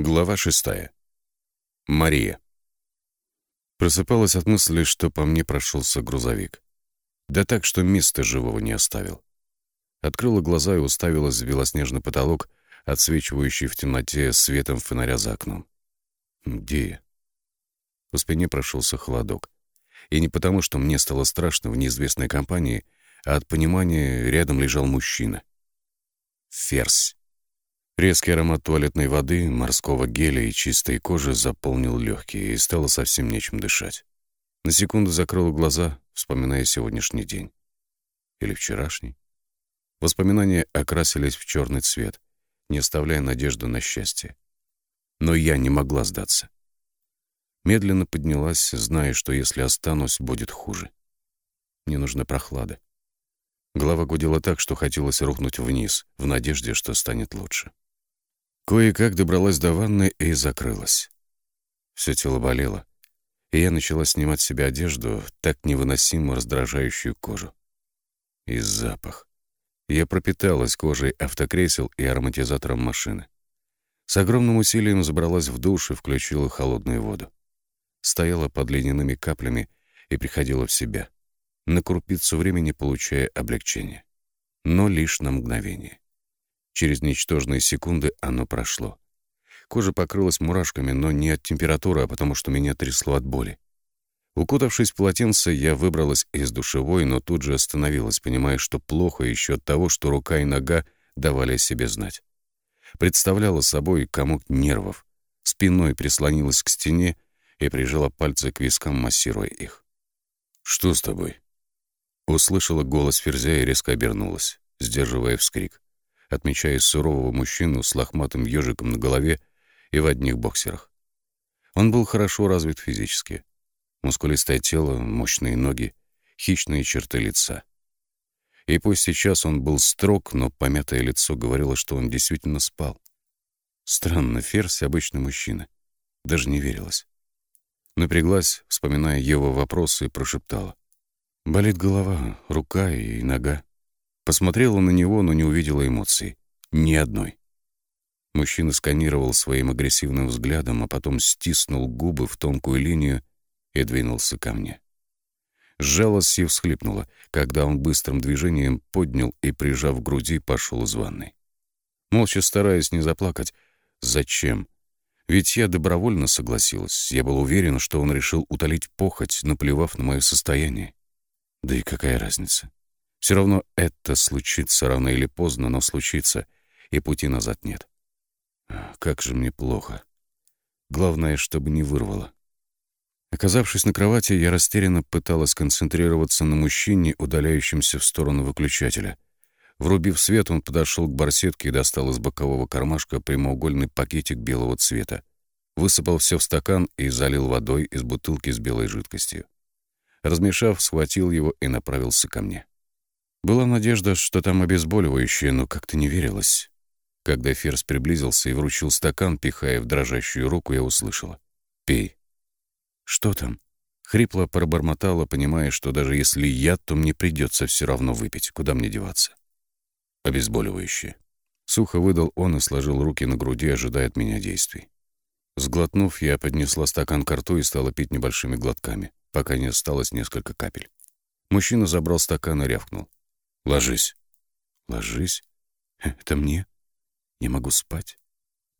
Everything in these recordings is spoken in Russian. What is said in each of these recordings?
Глава шестая. Мария. Просыпалась от мысли, что по мне прошелся грузовик. Да так, что места живого не оставил. Открыла глаза и уставилась в белоснежный потолок, отсвечивающий в темноте светом фонаря за окном. Где я? По спине прошелся холодок. И не потому, что мне стало страшно в неизвестной компании, а от понимания рядом лежал мужчина. Ферзь. Резкий аромат туалетной воды, морского геля и чистой кожи заполнил легкие, и стало совсем нечем дышать. На секунду закрыла глаза, вспоминая сегодняшний день. Или вчерашний. Воспоминания окрасились в черный цвет, не оставляя надежды на счастье. Но я не могла сдаться. Медленно поднялась, зная, что если останусь, будет хуже. Мне нужна прохлада. Голова гудела так, что хотелось рухнуть вниз, в надежде, что станет лучше. Кое-как добралась до ванны и закрылась. Все тело болело, и я начала снимать с себя одежду, так невыносимо раздражающую кожу. И запах. Я пропиталась кожей автокресел и ароматизатором машины. С огромным усилием забралась в душ и включила холодную воду. Стояла под ледяными каплями и приходила в себя, на крупицу времени получая облегчение. Но лишь на мгновение. Через ничтожные секунды оно прошло. Кожа покрылась мурашками, но не от температуры, а потому что меня трясло от боли. Укутавшись в полотенце, я выбралась из душевой, но тут же остановилась, понимая, что плохо еще от того, что рука и нога давали о себе знать. Представляла собой комок нервов, спиной прислонилась к стене и прижала пальцы к вискам, массируя их. «Что с тобой?» Услышала голос Ферзя и резко обернулась, сдерживая вскрик отмечая сурового мужчину с лохматым ежиком на голове и в одних боксерах. Он был хорошо развит физически. Мускулистое тело, мощные ноги, хищные черты лица. И пусть сейчас он был строг, но помятое лицо говорило, что он действительно спал. Странно, Ферзь — обычный мужчина. Даже не верилось. Напряглась, вспоминая его вопросы, и прошептала. Болит голова, рука и нога. Посмотрела на него, но не увидела эмоций. Ни одной. Мужчина сканировал своим агрессивным взглядом, а потом стиснул губы в тонкую линию и двинулся ко мне. Сжалась и всхлипнула, когда он быстрым движением поднял и, прижав к груди, пошел из ванной. Молча стараясь не заплакать. Зачем? Ведь я добровольно согласилась. Я был уверен, что он решил утолить похоть, наплевав на мое состояние. Да и какая разница? Все равно это случится рано или поздно, но случится, и пути назад нет. Как же мне плохо. Главное, чтобы не вырвало. Оказавшись на кровати, я растерянно пыталась концентрироваться на мужчине, удаляющемся в сторону выключателя. Врубив свет, он подошел к барсетке и достал из бокового кармашка прямоугольный пакетик белого цвета. Высыпал все в стакан и залил водой из бутылки с белой жидкостью. Размешав, схватил его и направился ко мне. Была надежда, что там обезболивающее, но как-то не верилось. Когда Ферс приблизился и вручил стакан, пихая в дрожащую руку, я услышала. «Пей». «Что там?» Хрипло пробормотала, понимая, что даже если я, то мне придется все равно выпить. Куда мне деваться? Обезболивающее. Сухо выдал он и сложил руки на груди, ожидая от меня действий. Сглотнув, я поднесла стакан к рту и стала пить небольшими глотками, пока не осталось несколько капель. Мужчина забрал стакан и рявкнул. Ложись. Ложись? Это мне? Не могу спать.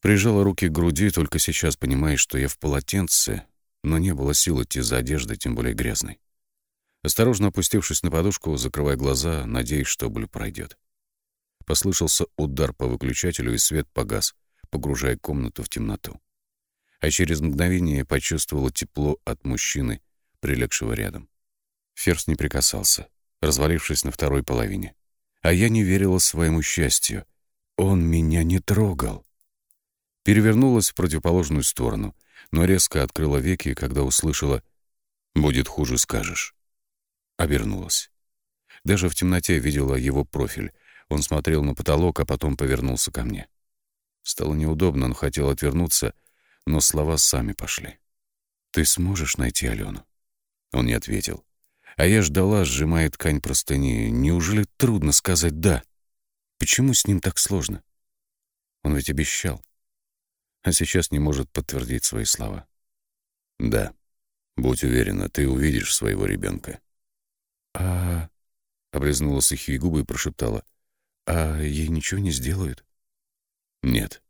Прижала руки к груди, только сейчас понимая, что я в полотенце, но не было сил идти за одеждой, тем более грязной. Осторожно опустившись на подушку, закрывая глаза, надеясь, что боль пройдет. Послышался удар по выключателю, и свет погас, погружая комнату в темноту. А через мгновение почувствовала тепло от мужчины, прилегшего рядом. Ферс не прикасался развалившись на второй половине. А я не верила своему счастью. Он меня не трогал. Перевернулась в противоположную сторону, но резко открыла веки, когда услышала «Будет хуже, скажешь». Обернулась. Даже в темноте видела его профиль. Он смотрел на потолок, а потом повернулся ко мне. Стало неудобно, он хотел отвернуться, но слова сами пошли. «Ты сможешь найти Алену?» Он не ответил. А я ждала, сжимая ткань простыни. Неужели трудно сказать «да»? Почему с ним так сложно? Он ведь обещал. а сейчас не может подтвердить свои слова. «Да, будь уверена, ты увидишь своего ребенка. «А...» — облизнула сухие губы и прошептала. «А ей ничего не сделают?» «Нет.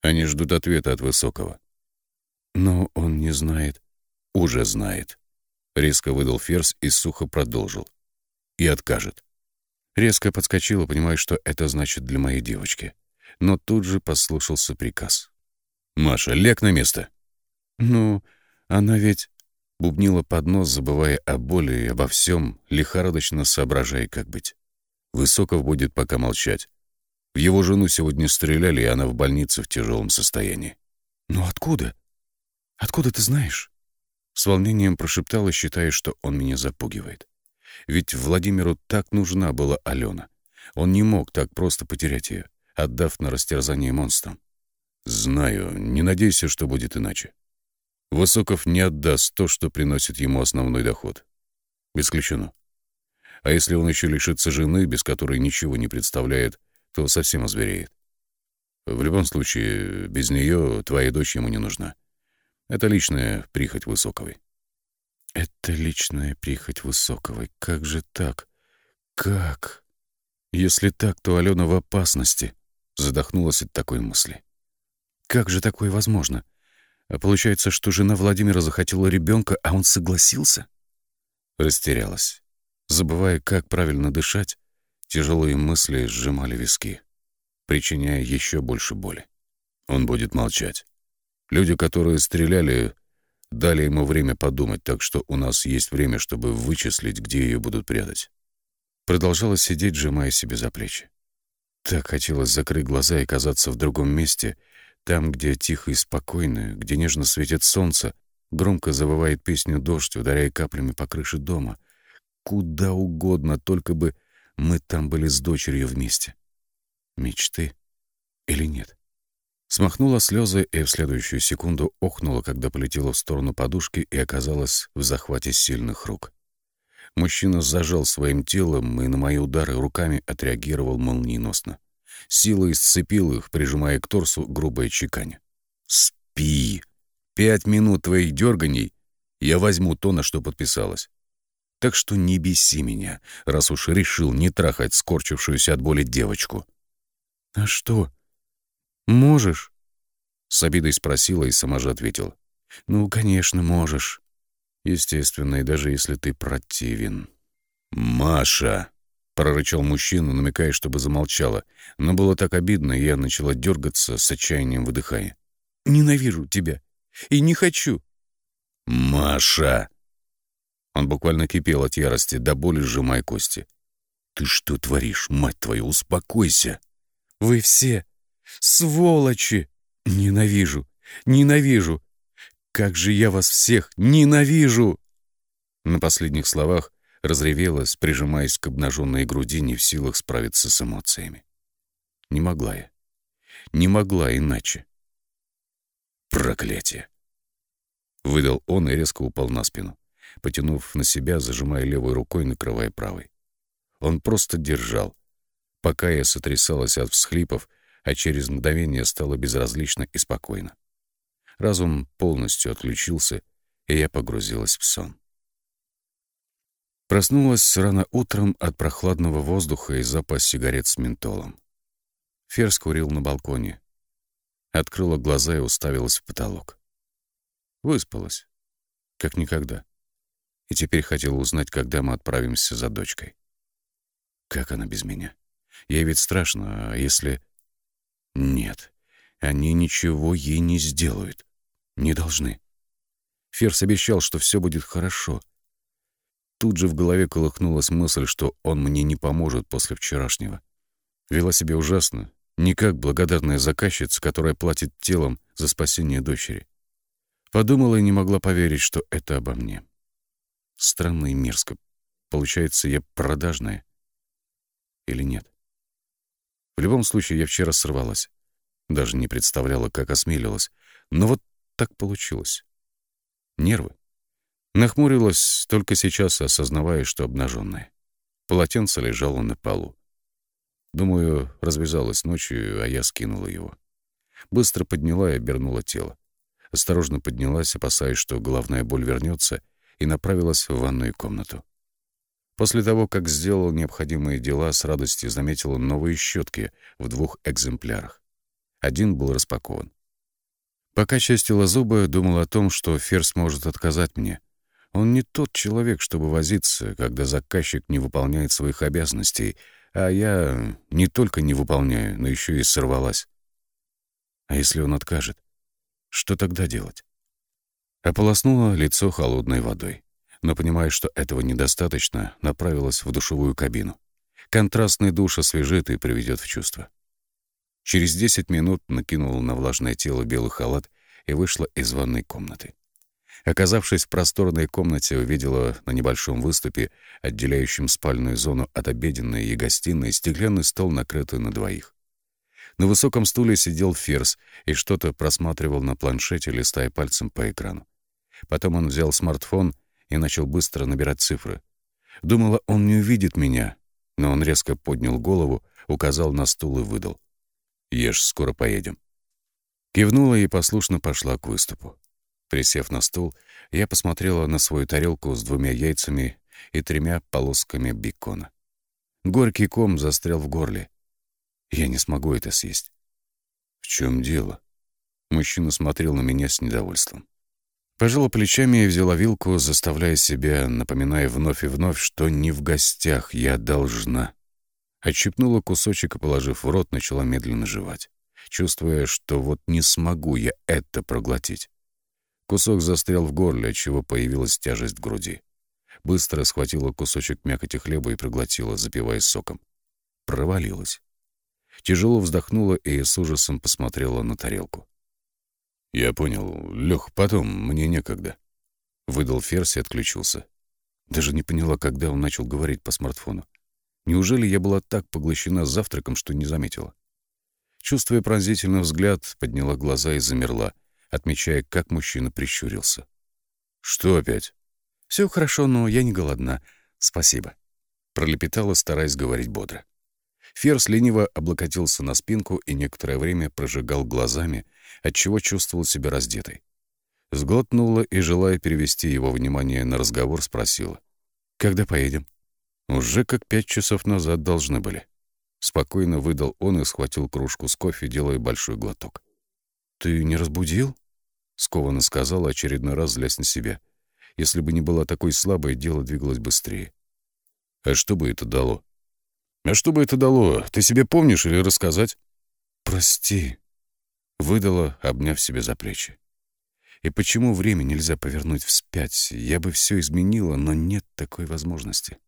Они ждут ответа от Высокого». «Но он не знает». «Уже знает». Резко выдал Ферзь и сухо продолжил. «И откажет». Резко подскочила, понимая, что это значит для моей девочки. Но тут же послушался приказ. «Маша, ляг на место!» «Ну, она ведь...» Бубнила под нос, забывая о боли и обо всем, лихорадочно соображая, как быть. Высоков будет пока молчать. В его жену сегодня стреляли, и она в больнице в тяжелом состоянии. «Но откуда? Откуда ты знаешь?» С волнением прошептала, считая, что он меня запугивает. Ведь Владимиру так нужна была Алена. Он не мог так просто потерять ее, отдав на растерзание монстрам. «Знаю, не надейся, что будет иначе. Высоков не отдаст то, что приносит ему основной доход. Исключено. А если он еще лишится жены, без которой ничего не представляет, то совсем озвереет. В любом случае, без нее твоя дочь ему не нужна. Это личная прихоть Высоковой. Это личная прихоть Высоковой. Как же так? Как? Если так, то Алена в опасности. Задохнулась от такой мысли. Как же такое возможно? А получается, что жена Владимира захотела ребенка, а он согласился? Растерялась. Забывая, как правильно дышать, тяжелые мысли сжимали виски, причиняя еще больше боли. Он будет молчать. Люди, которые стреляли, дали ему время подумать, так что у нас есть время, чтобы вычислить, где ее будут прятать. Продолжала сидеть, сжимая себе за плечи. Так хотелось закрыть глаза и казаться в другом месте — там, где тихо и спокойно, где нежно светит солнце, громко завывает песню дождь, ударяя каплями по крыше дома. Куда угодно, только бы мы там были с дочерью вместе. Мечты или нет? Смахнула слезы и в следующую секунду охнула, когда полетела в сторону подушки и оказалась в захвате сильных рук. Мужчина зажал своим телом и на мои удары руками отреагировал молниеносно силой сцепил их, прижимая к торсу грубое чекань. «Спи! Пять минут твоих дерганий, я возьму то, на что подписалась. Так что не беси меня, раз уж решил не трахать скорчившуюся от боли девочку». «А что? Можешь?» С обидой спросила и сама же ответила. «Ну, конечно, можешь. Естественно, и даже если ты противен». «Маша!» — прорычал мужчина, намекая, чтобы замолчала. Но было так обидно, и я начала дергаться, с отчаянием выдыхая. «Ненавижу тебя. И не хочу». «Маша!» Он буквально кипел от ярости, до боли сжимая кости. «Ты что творишь, мать твою, успокойся!» «Вы все сволочи! Ненавижу! Ненавижу! Как же я вас всех ненавижу!» На последних словах разревелась, прижимаясь к обнаженной груди, не в силах справиться с эмоциями. Не могла я. Не могла иначе. Проклятие! Выдал он и резко упал на спину, потянув на себя, зажимая левой рукой, накрывая правой. Он просто держал, пока я сотрясалась от всхлипов, а через мгновение стало безразлично и спокойно. Разум полностью отключился, и я погрузилась в сон. Проснулась рано утром от прохладного воздуха и запах сигарет с ментолом. Ферс курил на балконе. Открыла глаза и уставилась в потолок. Выспалась. Как никогда. И теперь хотела узнать, когда мы отправимся за дочкой. Как она без меня? Ей ведь страшно, а если... Нет, они ничего ей не сделают. Не должны. Ферс обещал, что все будет хорошо — Тут же в голове колыхнулась мысль, что он мне не поможет после вчерашнего. Вела себя ужасно, не как благодарная заказчица, которая платит телом за спасение дочери. Подумала и не могла поверить, что это обо мне. Странно и мерзко. Получается, я продажная? Или нет? В любом случае, я вчера сорвалась. Даже не представляла, как осмелилась. Но вот так получилось. Нервы. Нахмурилась, только сейчас осознавая, что обнаженная. Полотенце лежало на полу. Думаю, развязалась ночью, а я скинула его. Быстро подняла и обернула тело. Осторожно поднялась, опасаясь, что головная боль вернется, и направилась в ванную комнату. После того, как сделал необходимые дела, с радостью заметила новые щетки в двух экземплярах. Один был распакован. Пока чистила зубы, думал о том, что Ферс может отказать мне. Он не тот человек, чтобы возиться, когда заказчик не выполняет своих обязанностей, а я не только не выполняю, но еще и сорвалась. А если он откажет? Что тогда делать? Ополоснула лицо холодной водой но, понимая, что этого недостаточно, направилась в душевую кабину. Контрастный душ освежит и приведет в чувство. Через 10 минут накинула на влажное тело белый халат и вышла из ванной комнаты. Оказавшись в просторной комнате, увидела на небольшом выступе, отделяющем спальную зону от обеденной и гостиной, стеклянный стол, накрытый на двоих. На высоком стуле сидел Ферс и что-то просматривал на планшете, листая пальцем по экрану. Потом он взял смартфон и начал быстро набирать цифры. Думала, он не увидит меня, но он резко поднял голову, указал на стул и выдал. «Ешь, скоро поедем». Кивнула и послушно пошла к выступу. Присев на стул, я посмотрела на свою тарелку с двумя яйцами и тремя полосками бекона. Горький ком застрял в горле. Я не смогу это съесть. «В чем дело?» Мужчина смотрел на меня с недовольством. Пожала плечами и взяла вилку, заставляя себя, напоминая вновь и вновь, что не в гостях, я должна. Отщипнула кусочек и, положив в рот, начала медленно жевать, чувствуя, что вот не смогу я это проглотить. Кусок застрял в горле, отчего появилась тяжесть в груди. Быстро схватила кусочек мякоти хлеба и проглотила, запиваясь соком. Провалилась. Тяжело вздохнула и с ужасом посмотрела на тарелку. «Я понял. Лех, потом, мне некогда». Выдал ферзь и отключился. Даже не поняла, когда он начал говорить по смартфону. Неужели я была так поглощена завтраком, что не заметила? Чувствуя пронзительный взгляд, подняла глаза и замерла, отмечая, как мужчина прищурился. «Что опять?» «Все хорошо, но я не голодна. Спасибо», — пролепетала, стараясь говорить бодро. Ферс лениво облокотился на спинку и некоторое время прожигал глазами, отчего чувствовал себя раздетой. Сглотнула и, желая перевести его внимание на разговор, спросила. «Когда поедем?» «Уже как пять часов назад должны были». Спокойно выдал он и схватил кружку с кофе, делая большой глоток. «Ты не разбудил?» — скованно сказала, очередной раз злясь на себя. Если бы не была такой слабой, дело двигалось быстрее. «А что бы это дало?» «А что бы это дало? Ты себе помнишь или рассказать?» «Прости», — выдала, обняв себя за плечи. «И почему время нельзя повернуть вспять? Я бы все изменила, но нет такой возможности».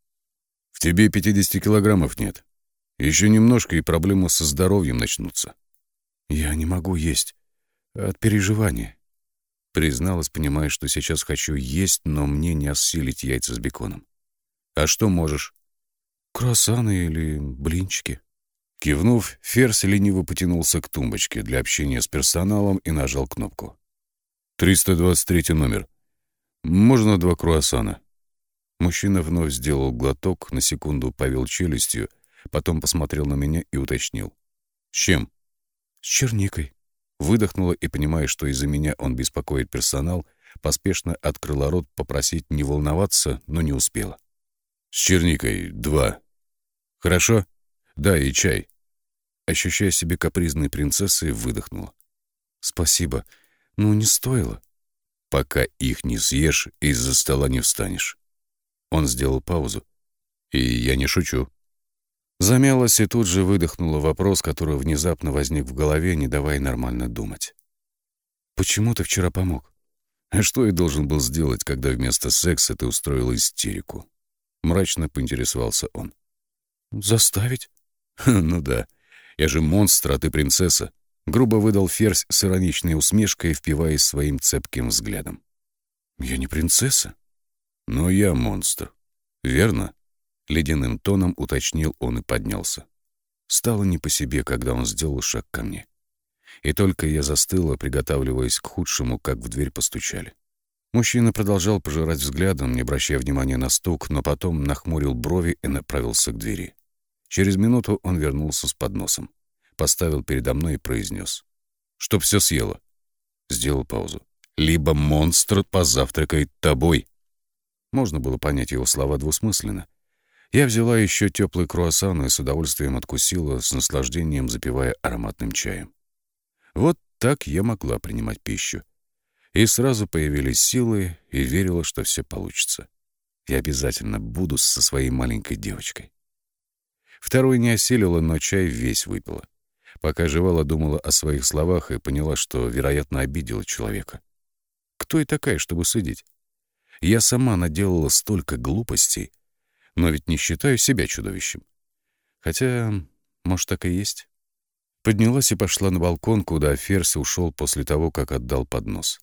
«В тебе 50 килограммов нет. Еще немножко, и проблемы со здоровьем начнутся». «Я не могу есть. От переживания». Призналась, понимая, что сейчас хочу есть, но мне не осилить яйца с беконом. «А что можешь?» Круассаны или блинчики. Кивнув, Ферс лениво потянулся к тумбочке для общения с персоналом и нажал кнопку. «323 номер. Можно два круассана?» Мужчина вновь сделал глоток, на секунду повел челюстью, потом посмотрел на меня и уточнил. «С чем?» «С черникой». Выдохнула и, понимая, что из-за меня он беспокоит персонал, поспешно открыла рот попросить не волноваться, но не успела. «С черникой два», «Хорошо? Да, и чай». Ощущая себя капризной принцессой, выдохнула. «Спасибо, но не стоило». «Пока их не съешь, из-за стола не встанешь». Он сделал паузу. «И я не шучу». Замялась и тут же выдохнула вопрос, который внезапно возник в голове, не давая нормально думать. «Почему ты вчера помог?» «А что я должен был сделать, когда вместо секса ты устроила истерику?» Мрачно поинтересовался он. «Заставить?» «Ну да. Я же монстр, а ты принцесса», — грубо выдал Ферзь с ироничной усмешкой, впиваясь своим цепким взглядом. «Я не принцесса?» «Но я монстр. Верно?» — ледяным тоном уточнил он и поднялся. Стало не по себе, когда он сделал шаг ко мне. И только я застыла, приготавливаясь к худшему, как в дверь постучали. Мужчина продолжал пожирать взглядом, не обращая внимания на стук, но потом нахмурил брови и направился к двери. Через минуту он вернулся с подносом, поставил передо мной и произнес. чтоб все съела. Сделал паузу. Либо монстр позавтракает тобой. Можно было понять его слова двусмысленно. Я взяла еще теплый круассан и с удовольствием откусила, с наслаждением запивая ароматным чаем. Вот так я могла принимать пищу. И сразу появились силы, и верила, что все получится. Я обязательно буду со своей маленькой девочкой. Второй не осилила, но чай весь выпила. Пока жевала, думала о своих словах и поняла, что, вероятно, обидела человека. Кто и такая, чтобы судить? Я сама наделала столько глупостей, но ведь не считаю себя чудовищем. Хотя, может, так и есть. Поднялась и пошла на балкон, куда Ферс ушел после того, как отдал поднос.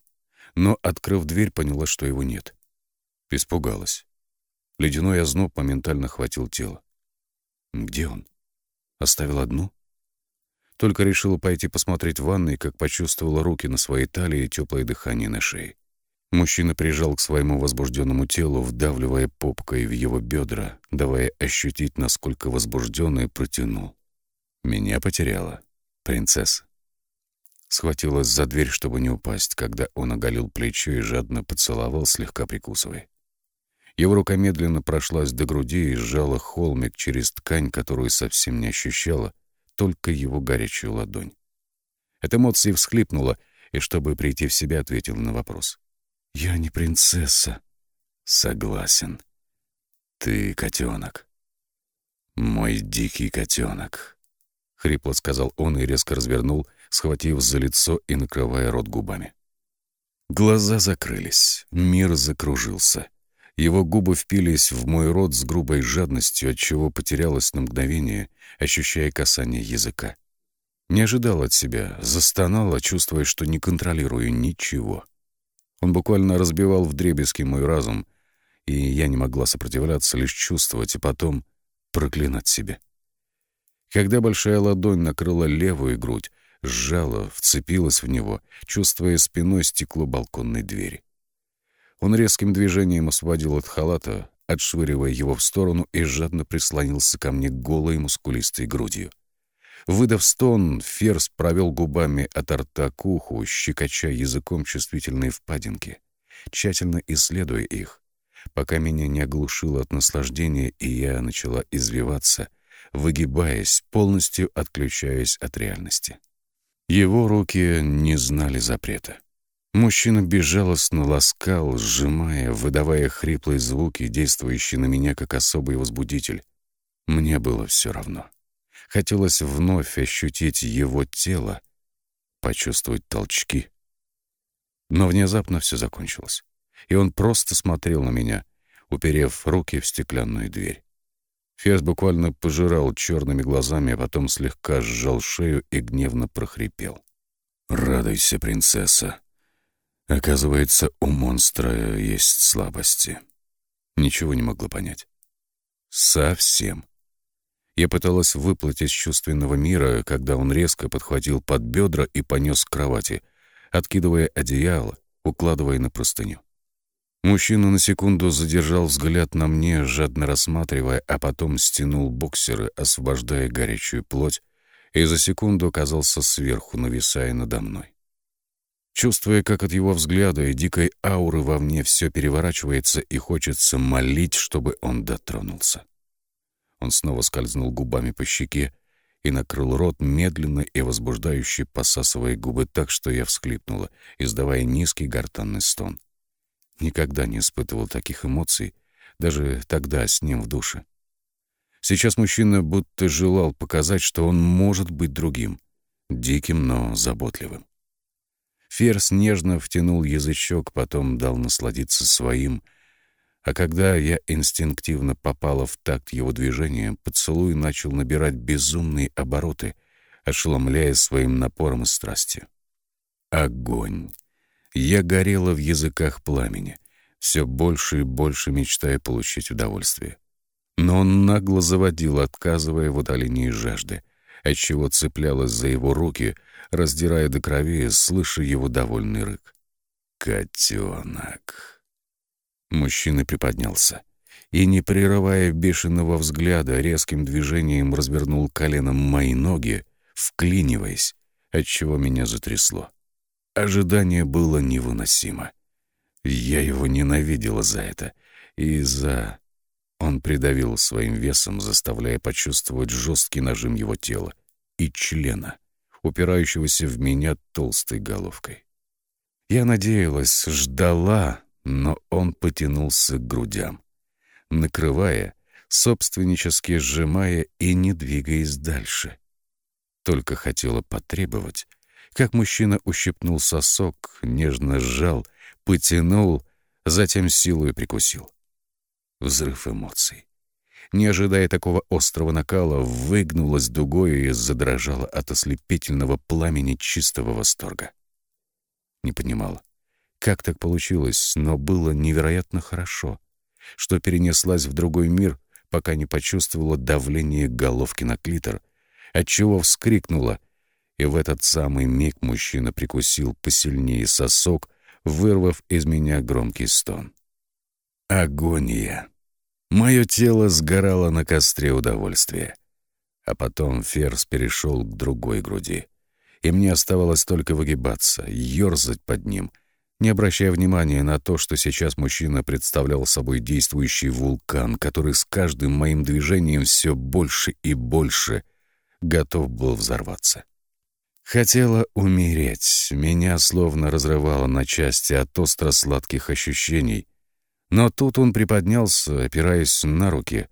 Но, открыв дверь, поняла, что его нет. Испугалась. Ледяной озноб моментально хватил тело. Где он? Оставил одну? Только решила пойти посмотреть в ванной, как почувствовала руки на своей талии и теплое дыхание на шее. Мужчина прижал к своему возбужденному телу, вдавливая попкой в его бедра, давая ощутить, насколько возбужденный протянул. Меня потеряла. Принцесса. Схватилась за дверь, чтобы не упасть, когда он оголил плечо и жадно поцеловал, слегка прикусывая. Его рука медленно прошлась до груди и сжала холмик через ткань, которую совсем не ощущала, только его горячую ладонь. Эта эмоция всхлипнула, и, чтобы прийти в себя, ответила на вопрос. «Я не принцесса». «Согласен. Ты котенок. Мой дикий котенок», — хрипло сказал он и резко развернул, схватив за лицо и накрывая рот губами. Глаза закрылись, мир закружился. Его губы впились в мой рот с грубой жадностью, отчего потерялась на мгновение, ощущая касание языка. Не ожидал от себя, застонала, чувствуя, что не контролирую ничего. Он буквально разбивал вдребезги мой разум, и я не могла сопротивляться, лишь чувствовать и потом проклинать себя. Когда большая ладонь накрыла левую грудь, сжала, вцепилась в него, чувствуя спиной стекло балконной двери. Он резким движением освободил от халата, отшвыривая его в сторону, и жадно прислонился ко мне голой мускулистой грудью. Выдав стон, Ферс провел губами от рта к уху, щекоча языком чувствительные впадинки, тщательно исследуя их, пока меня не оглушило от наслаждения, и я начала извиваться, выгибаясь, полностью отключаясь от реальности. Его руки не знали запрета. Мужчина безжалостно ласкал, сжимая, выдавая хриплые звуки, действующие на меня как особый возбудитель. Мне было все равно. Хотелось вновь ощутить его тело, почувствовать толчки. Но внезапно все закончилось, и он просто смотрел на меня, уперев руки в стеклянную дверь. Ферзь буквально пожирал черными глазами, а потом слегка сжал шею и гневно прохрипел. «Радуйся, принцесса. Оказывается, у монстра есть слабости». Ничего не могла понять. Совсем. Я пыталась выплыть из чувственного мира, когда он резко подхватил под бедра и понес к кровати, откидывая одеяло, укладывая на простыню. Мужчина на секунду задержал взгляд на мне, жадно рассматривая, а потом стянул боксеры, освобождая горячую плоть, и за секунду оказался сверху, нависая надо мной. Чувствуя, как от его взгляда и дикой ауры во мне все переворачивается и хочется молить, чтобы он дотронулся. Он снова скользнул губами по щеке и накрыл рот, медленно и возбуждающе посасывая губы так, что я всхлипнула, издавая низкий гортанный стон. Никогда не испытывал таких эмоций, даже тогда с ним в душе. Сейчас мужчина будто желал показать, что он может быть другим, диким, но заботливым. Ферс нежно втянул язычок, потом дал насладиться своим — а когда я инстинктивно попала в такт его движениям, поцелуй начал набирать безумные обороты, ошеломляя своим напором и страстью. Огонь! Я горела в языках пламени, все больше и больше мечтая получить удовольствие. Но он нагло заводил, отказывая в удалении жажды, отчего цеплялась за его руки, раздирая до крови, слыша его довольный рык. «Котенок!» Мужчина приподнялся и, не прерывая бешеного взгляда, резким движением развернул коленом мои ноги, вклиниваясь, отчего меня затрясло. Ожидание было невыносимо. Я его ненавидела за это. И за... Он придавил своим весом, заставляя почувствовать жесткий нажим его тела и члена, упирающегося в меня толстой головкой. Я надеялась, ждала, но он потянулся к грудям, накрывая, собственнически сжимая и не двигаясь дальше. Только хотела потребовать, как мужчина ущипнул сосок, нежно сжал, потянул, затем силой прикусил. Взрыв эмоций. Не ожидая такого острого накала, выгнулась дугой и задрожала от ослепительного пламени чистого восторга. Не понимала, как так получилось, но было невероятно хорошо, что перенеслась в другой мир, пока не почувствовала давление головки на клитор, отчего вскрикнула, и в этот самый миг мужчина прикусил посильнее сосок, вырвав из меня громкий стон. Агония. Мое тело сгорало на костре удовольствия. А потом Ферс перешел к другой груди. И мне оставалось только выгибаться, ерзать под ним, не обращая внимания на то, что сейчас мужчина представлял собой действующий вулкан, который с каждым моим движением все больше и больше готов был взорваться. Хотела умереть, меня словно разрывало на части от остро-сладких ощущений, но тут он приподнялся, опираясь на руки,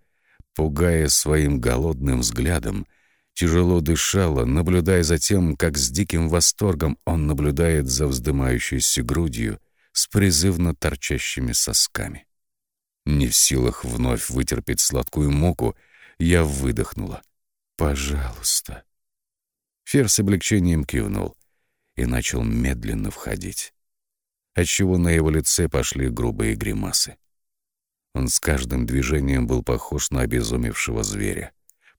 пугая своим голодным взглядом, тяжело дышала, наблюдая за тем, как с диким восторгом он наблюдает за вздымающейся грудью с призывно торчащими сосками. Не в силах вновь вытерпеть сладкую муку, я выдохнула. «Пожалуйста». Фер с облегчением кивнул и начал медленно входить, отчего на его лице пошли грубые гримасы. Он с каждым движением был похож на обезумевшего зверя,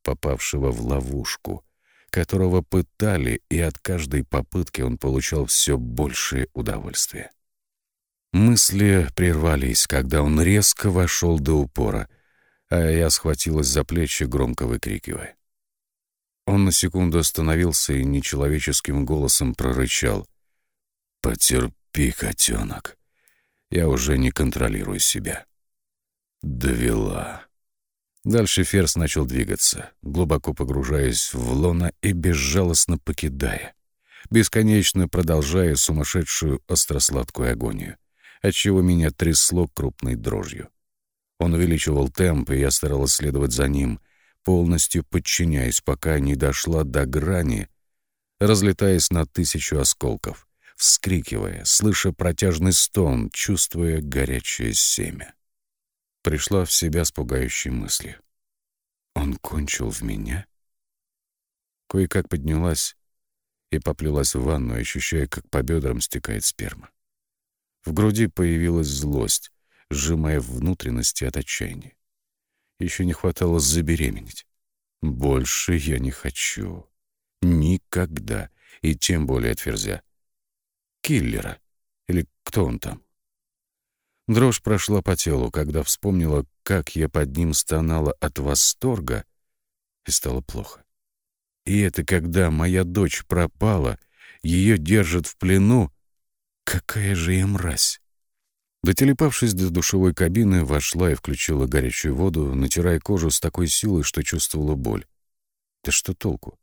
попавшего в ловушку, которого пытали, и от каждой попытки он получал все большее удовольствие. Мысли прервались, когда он резко вошел до упора, а я схватилась за плечи, громко выкрикивая. Он на секунду остановился и нечеловеческим голосом прорычал. «Потерпи, котенок. Я уже не контролирую себя». Довела. Дальше Ферс начал двигаться, глубоко погружаясь в лона и безжалостно покидая, бесконечно продолжая сумасшедшую остросладкую агонию, отчего меня трясло крупной дрожью. Он увеличивал темп, и я старалась следовать за ним — полностью подчиняясь, пока не дошла до грани, разлетаясь на тысячу осколков, вскрикивая, слыша протяжный стон, чувствуя горячее семя. Пришла в себя с пугающей мыслью. Он кончил в меня? Кое-как поднялась и поплелась в ванну, ощущая, как по бедрам стекает сперма. В груди появилась злость, сжимая внутренности от отчаяния. Еще не хватало забеременеть. Больше я не хочу. Никогда. И тем более от Ферзя. Киллера. Или кто он там? Дрожь прошла по телу, когда вспомнила, как я под ним стонала от восторга, и стало плохо. И это когда моя дочь пропала, ее держат в плену. Какая же я мразь! Дотелепавшись до душевой кабины, вошла и включила горячую воду, натирая кожу с такой силой, что чувствовала боль. Да что толку?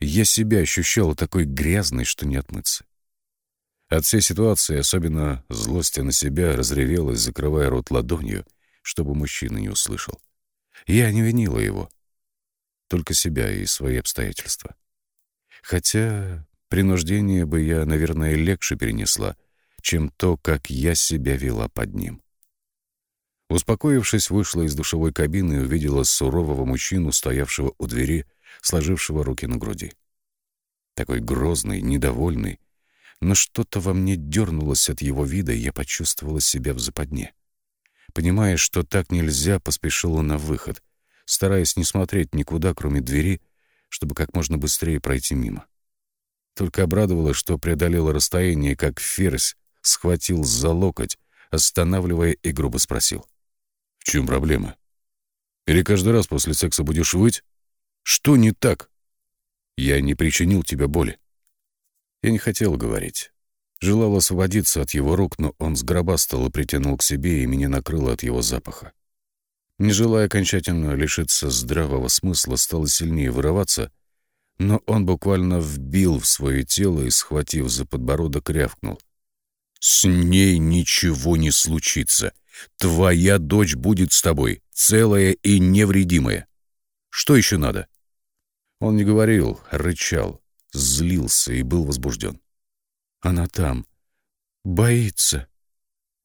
Я себя ощущала такой грязной, что не отмыться. От всей ситуации, особенно злости на себя, разревелась, закрывая рот ладонью, чтобы мужчина не услышал. Я не винила его, только себя и свои обстоятельства. Хотя принуждение бы я, наверное, легче перенесла — чем то, как я себя вела под ним. Успокоившись, вышла из душевой кабины и увидела сурового мужчину, стоявшего у двери, сложившего руки на груди. Такой грозный, недовольный, но что-то во мне дернулось от его вида, и я почувствовала себя в западне. Понимая, что так нельзя, поспешила на выход, стараясь не смотреть никуда, кроме двери, чтобы как можно быстрее пройти мимо. Только обрадовала, что преодолела расстояние, как ферзь, схватил за локоть, останавливая и грубо спросил. «В чем проблема? Или каждый раз после секса будешь выть? Что не так? Я не причинил тебе боли». Я не хотел говорить. Желал освободиться от его рук, но он сгробастал и притянул к себе, и меня накрыло от его запаха. Не желая окончательно лишиться здравого смысла, стало сильнее вырываться, но он буквально вбил в свое тело и, схватив за подбородок, рявкнул. «С ней ничего не случится. Твоя дочь будет с тобой, целая и невредимая. Что еще надо?» Он не говорил, рычал, злился и был возбужден. «Она там. Боится».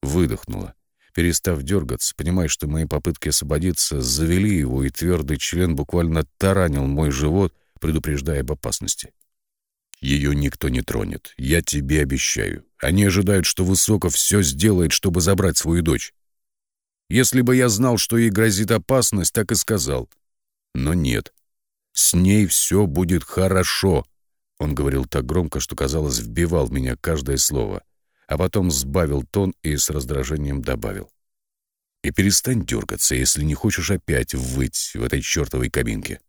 Выдохнула перестав дергаться, понимая, что мои попытки освободиться завели его, и твердый член буквально таранил мой живот, предупреждая об опасности. Ее никто не тронет, я тебе обещаю. Они ожидают, что Высоков все сделает, чтобы забрать свою дочь. Если бы я знал, что ей грозит опасность, так и сказал. Но нет. С ней все будет хорошо. Он говорил так громко, что, казалось, вбивал в меня каждое слово а потом сбавил тон и с раздражением добавил. «И перестань дергаться, если не хочешь опять выть в этой чертовой кабинке».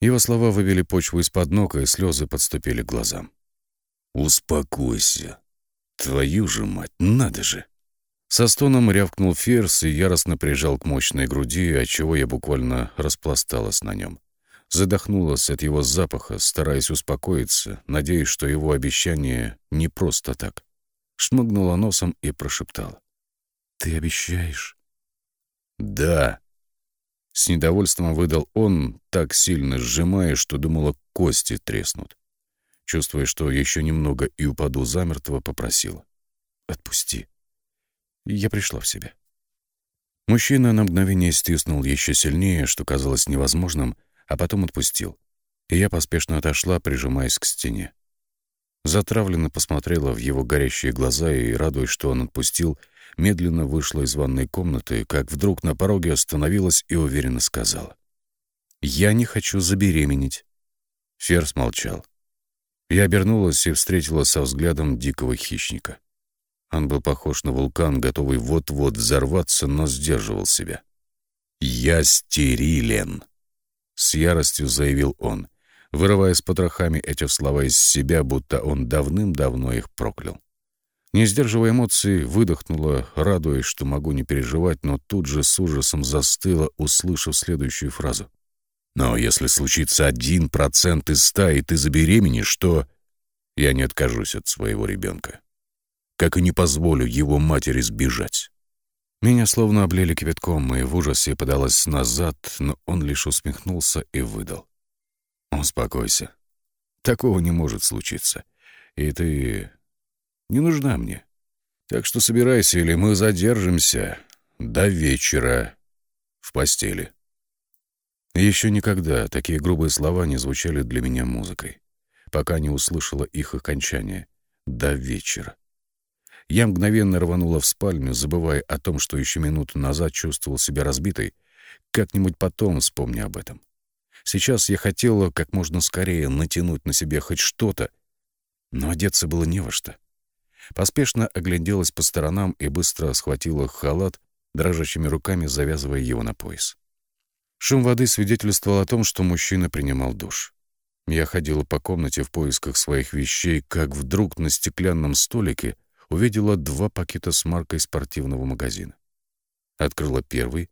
Его слова вывели почву из-под ног, и слезы подступили к глазам. «Успокойся. Твою же мать, надо же!» Со стоном рявкнул Ферс и яростно прижал к мощной груди, отчего я буквально распласталась на нем. Задохнулась от его запаха, стараясь успокоиться, надеясь, что его обещание не просто так шмыгнула носом и прошептала. «Ты обещаешь?» «Да». С недовольством выдал он, так сильно сжимая, что думала, кости треснут. Чувствуя, что еще немного и упаду замертво, попросила. «Отпусти. Я пришла в себя». Мужчина на мгновение стиснул еще сильнее, что казалось невозможным, а потом отпустил. И я поспешно отошла, прижимаясь к стене. Затравленно посмотрела в его горящие глаза и, радуясь, что он отпустил, медленно вышла из ванной комнаты, как вдруг на пороге остановилась и уверенно сказала. «Я не хочу забеременеть». Ферс молчал. Я обернулась и встретила со взглядом дикого хищника. Он был похож на вулкан, готовый вот-вот взорваться, но сдерживал себя. «Я стерилен», — с яростью заявил он вырывая с потрохами эти слова из себя, будто он давным-давно их проклял. Не сдерживая эмоций, выдохнула, радуясь, что могу не переживать, но тут же с ужасом застыла, услышав следующую фразу. «Но если случится один процент из ста, и ты забеременеешь, то я не откажусь от своего ребенка. Как и не позволю его матери сбежать». Меня словно облили кипятком, и в ужасе подалась назад, но он лишь усмехнулся и выдал. Успокойся. Такого не может случиться. И ты не нужна мне. Так что собирайся, или мы задержимся до вечера в постели. Еще никогда такие грубые слова не звучали для меня музыкой, пока не услышала их окончание «до вечера». Я мгновенно рванула в спальню, забывая о том, что еще минуту назад чувствовал себя разбитой. Как-нибудь потом вспомни об этом. Сейчас я хотела как можно скорее натянуть на себя хоть что-то, но одеться было не во что. Поспешно огляделась по сторонам и быстро схватила халат, дрожащими руками завязывая его на пояс. Шум воды свидетельствовал о том, что мужчина принимал душ. Я ходила по комнате в поисках своих вещей, как вдруг на стеклянном столике увидела два пакета с маркой спортивного магазина. Открыла первый,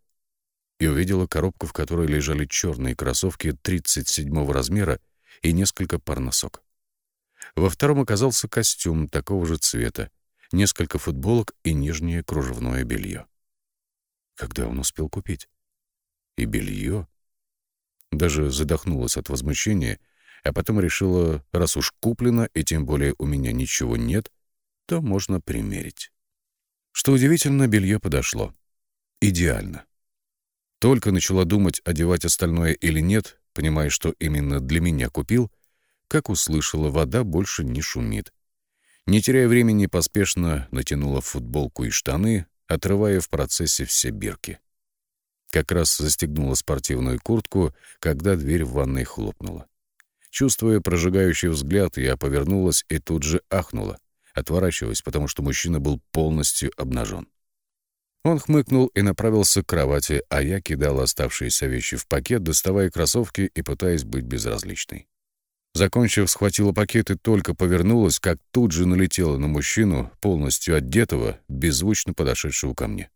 и увидела коробку, в которой лежали черные кроссовки 37 размера и несколько пар носок. Во втором оказался костюм такого же цвета, несколько футболок и нижнее кружевное белье. Когда он успел купить? И белье? Даже задохнулась от возмущения, а потом решила, раз уж куплено, и тем более у меня ничего нет, то можно примерить. Что удивительно, белье подошло. Идеально. Только начала думать, одевать остальное или нет, понимая, что именно для меня купил, как услышала, вода больше не шумит. Не теряя времени, поспешно натянула футболку и штаны, отрывая в процессе все бирки. Как раз застегнула спортивную куртку, когда дверь в ванной хлопнула. Чувствуя прожигающий взгляд, я повернулась и тут же ахнула, отворачиваясь, потому что мужчина был полностью обнажен. Он хмыкнул и направился к кровати, а я кидала оставшиеся вещи в пакет, доставая кроссовки и пытаясь быть безразличной. Закончив, схватила пакет и только повернулась, как тут же налетела на мужчину, полностью одетого, беззвучно подошедшего ко мне.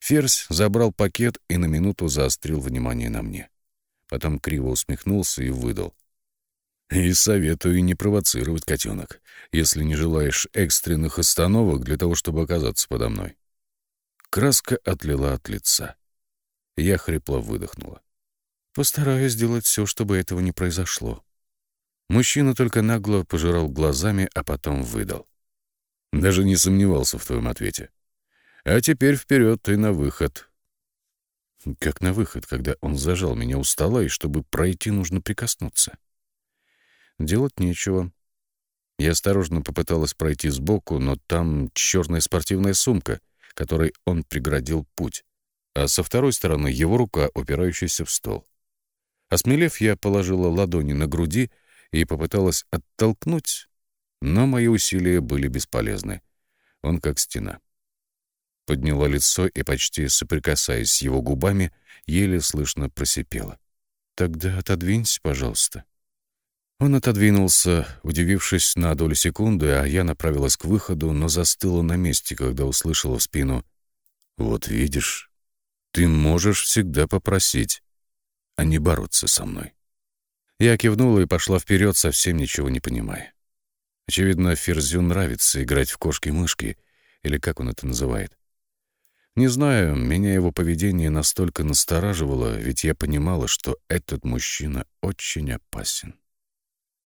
Ферзь забрал пакет и на минуту заострил внимание на мне. Потом криво усмехнулся и выдал. «И советую не провоцировать, котенок, если не желаешь экстренных остановок для того, чтобы оказаться подо мной». Краска отлила от лица. Я хрипло выдохнула. «Постараюсь сделать все, чтобы этого не произошло». Мужчина только нагло пожирал глазами, а потом выдал. Даже не сомневался в твоем ответе. А теперь вперед и на выход. Как на выход, когда он зажал меня у стола, и чтобы пройти, нужно прикоснуться. Делать нечего. Я осторожно попыталась пройти сбоку, но там черная спортивная сумка, которой он преградил путь, а со второй стороны его рука, упирающаяся в стол. Осмелев, я положила ладони на груди и попыталась оттолкнуть, но мои усилия были бесполезны. Он как стена. Подняла лицо и, почти соприкасаясь с его губами, еле слышно просипела. «Тогда отодвинься, пожалуйста». Он отодвинулся, удивившись на долю секунды, а я направилась к выходу, но застыла на месте, когда услышала в спину. «Вот видишь, ты можешь всегда попросить, а не бороться со мной». Я кивнула и пошла вперед, совсем ничего не понимая. Очевидно, Ферзю нравится играть в кошки-мышки, или как он это называет. Не знаю, меня его поведение настолько настораживало, ведь я понимала, что этот мужчина очень опасен.